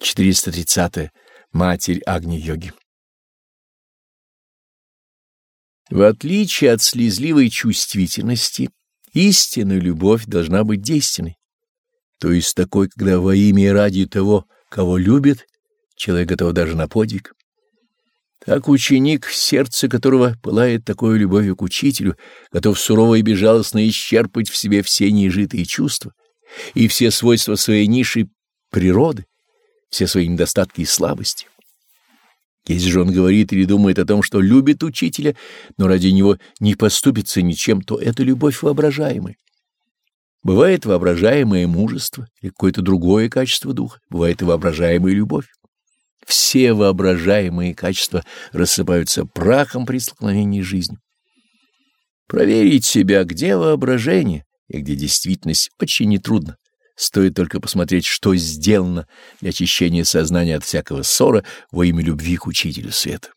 430. -е. Матерь Агни-йоги. В отличие от слезливой чувствительности, истинная любовь должна быть действенной, то есть такой, когда во имя и ради того, кого любит, человек готов даже на подвиг. Так ученик, сердце которого пылает такой любовью к учителю, готов сурово и безжалостно исчерпать в себе все неизжитые чувства и все свойства своей низшей природы, все свои недостатки и слабости. Если же он говорит или думает о том, что любит учителя, но ради него не поступится ничем, то это любовь воображаемая. Бывает воображаемое мужество или какое-то другое качество духа, бывает и воображаемая любовь. Все воображаемые качества рассыпаются прахом при столкновении жизнью. Проверить себя, где воображение и где действительность, очень нетрудно. Стоит только посмотреть, что сделано для очищения сознания от всякого ссора во имя любви к учителю света.